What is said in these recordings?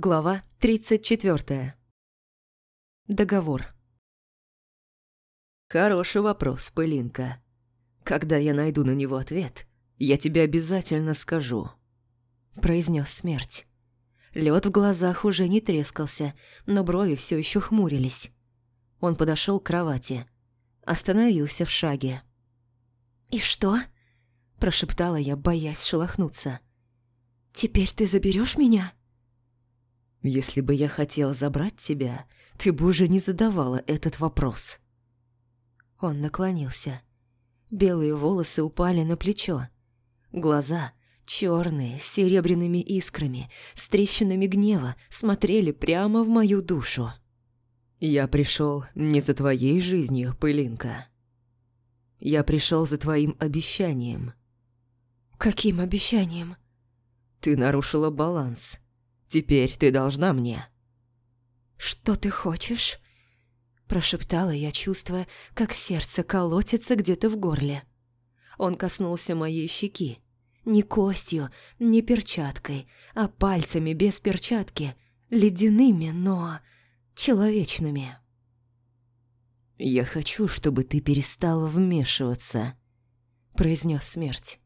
Глава 34. Договор. Хороший вопрос, Пылинка. Когда я найду на него ответ, я тебе обязательно скажу. Произнес смерть. Лед в глазах уже не трескался, но брови все еще хмурились. Он подошел к кровати. Остановился в шаге. «И что?» – прошептала я, боясь шелохнуться. «Теперь ты заберешь меня?» Если бы я хотел забрать тебя, ты бы уже не задавала этот вопрос. Он наклонился. Белые волосы упали на плечо. Глаза, черные, с серебряными искрами, с трещинами гнева, смотрели прямо в мою душу. Я пришел не за твоей жизнью, пылинка. Я пришел за твоим обещанием. Каким обещанием? Ты нарушила баланс. Теперь ты должна мне». «Что ты хочешь?» Прошептала я, чувствуя, как сердце колотится где-то в горле. Он коснулся моей щеки. Не костью, не перчаткой, а пальцами без перчатки. Ледяными, но человечными. «Я хочу, чтобы ты перестала вмешиваться», — произнес смерть.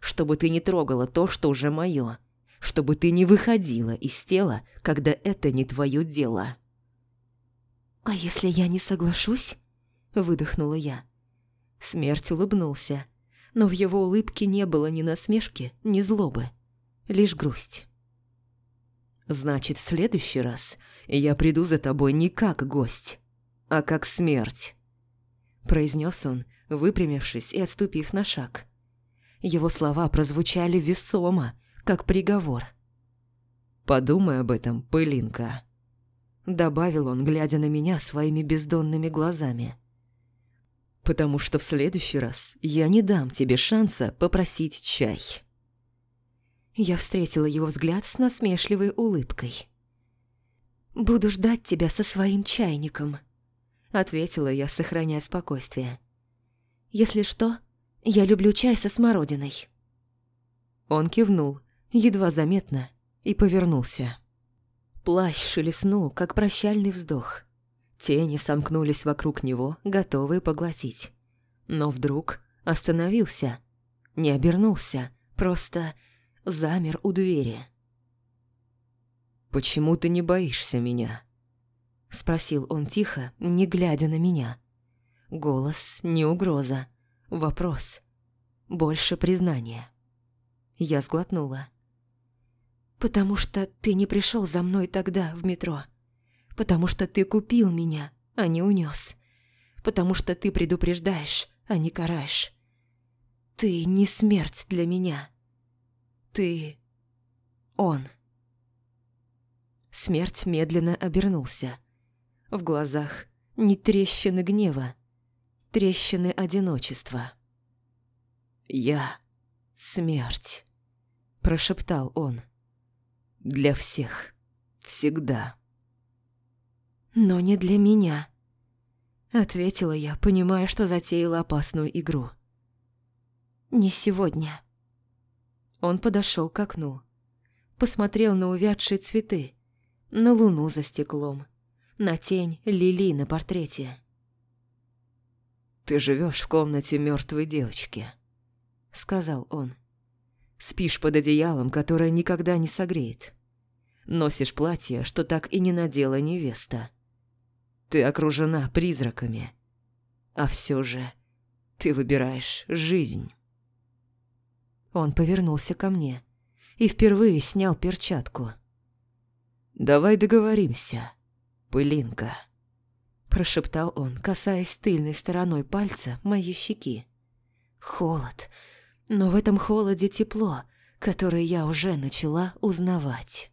«Чтобы ты не трогала то, что уже мое чтобы ты не выходила из тела, когда это не твое дело». «А если я не соглашусь?» – выдохнула я. Смерть улыбнулся, но в его улыбке не было ни насмешки, ни злобы, лишь грусть. «Значит, в следующий раз я приду за тобой не как гость, а как смерть», – произнес он, выпрямившись и отступив на шаг. Его слова прозвучали весомо, как приговор. «Подумай об этом, пылинка», — добавил он, глядя на меня своими бездонными глазами. «Потому что в следующий раз я не дам тебе шанса попросить чай». Я встретила его взгляд с насмешливой улыбкой. «Буду ждать тебя со своим чайником», — ответила я, сохраняя спокойствие. «Если что, я люблю чай со смородиной». Он кивнул, едва заметно, и повернулся. Плащ шелестнул, как прощальный вздох. Тени сомкнулись вокруг него, готовые поглотить. Но вдруг остановился, не обернулся, просто замер у двери. «Почему ты не боишься меня?» — спросил он тихо, не глядя на меня. Голос не угроза, вопрос, больше признание. Я сглотнула. «Потому что ты не пришел за мной тогда в метро. Потому что ты купил меня, а не унес. Потому что ты предупреждаешь, а не караешь. Ты не смерть для меня. Ты... он». Смерть медленно обернулся. В глазах не трещины гнева, трещины одиночества. «Я смерть», – прошептал он. Для всех. Всегда. «Но не для меня», — ответила я, понимая, что затеяла опасную игру. «Не сегодня». Он подошел к окну, посмотрел на увядшие цветы, на луну за стеклом, на тень лилии на портрете. «Ты живешь в комнате мертвой девочки», — сказал он. «Спишь под одеялом, которое никогда не согреет. Носишь платье, что так и не надела невеста. Ты окружена призраками. А все же ты выбираешь жизнь. Он повернулся ко мне и впервые снял перчатку. «Давай договоримся, пылинка», – прошептал он, касаясь тыльной стороной пальца моей щеки. Холод, но в этом холоде тепло, которое я уже начала узнавать.